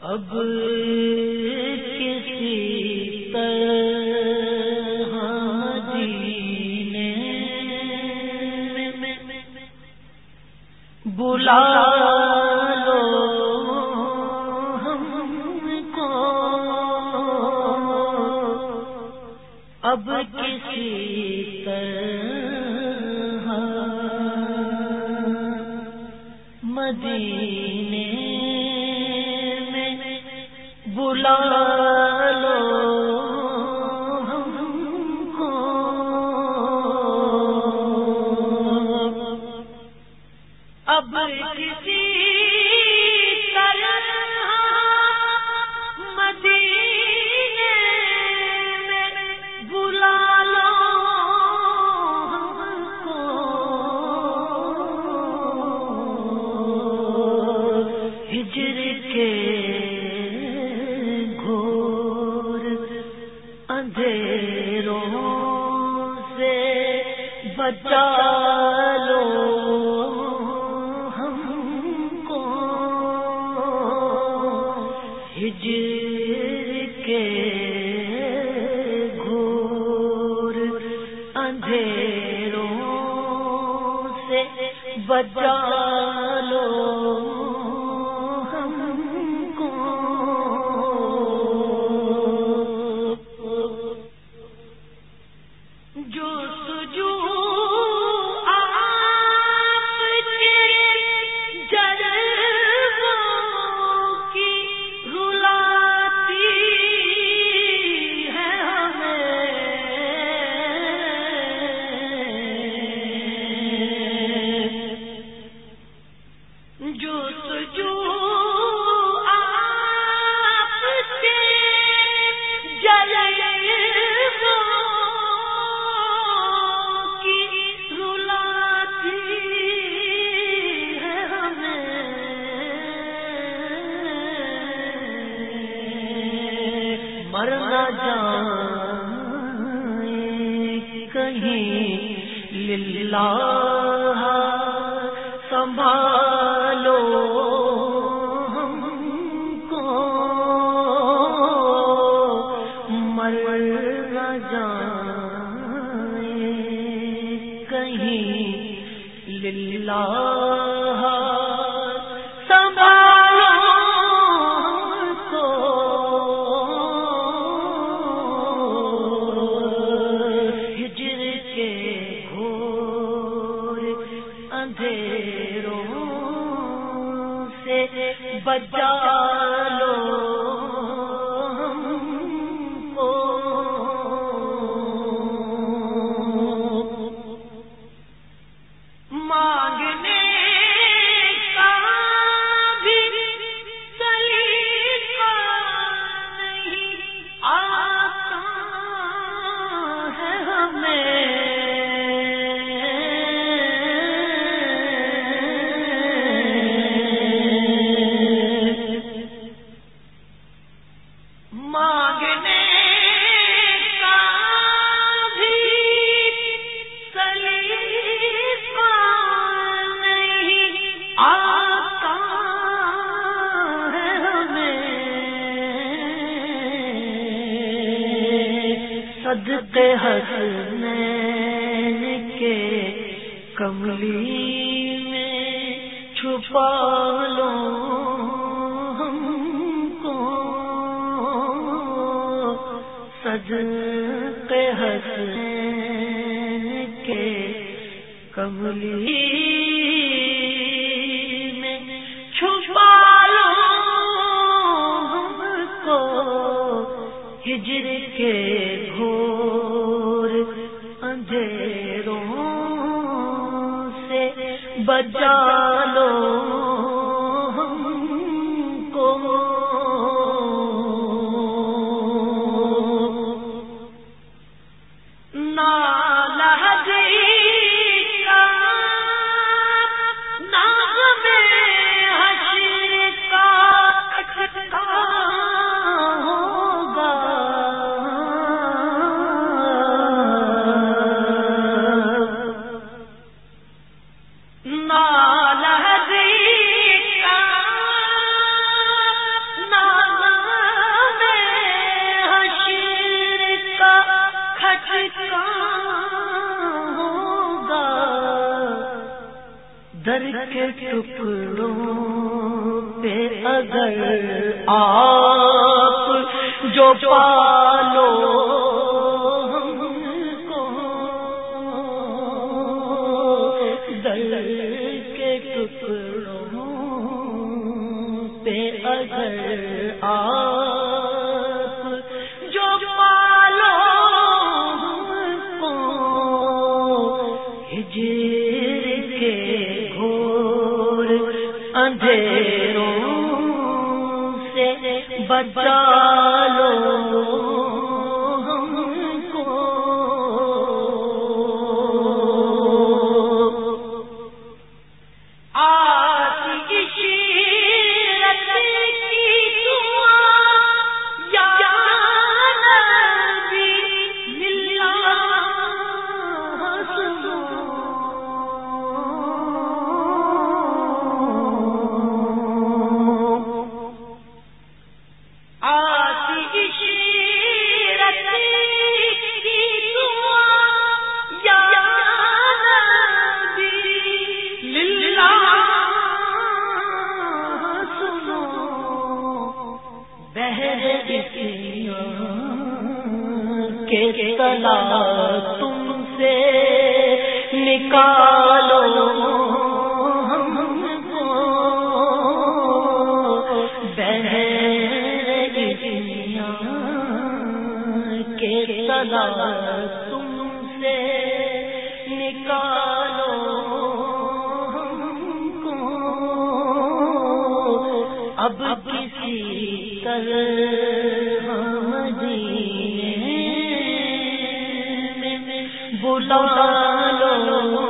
اب کسی طرح بلا لو ہم کو۔ اب کسی بلا بچا لو للہ سنبھالو ہم کو۔ مر مرنا جان کہیں للہ۔ بچا صدقے حسنین کے کملی میں چھپا لو ہم کو صدقے حسنین کے کملی ہجر کے گھور اندھیروں سے بچا لو۔ آپ جو پالو کو۔ دل کے ٹکڑوں پہ اگر آپ جو پالو کو۔ ہجر کے گھور اندھیروں سے بچا لو۔ کے تلا تم سے نکالو کے تلا تم سے نکالو اب کسی طرح لو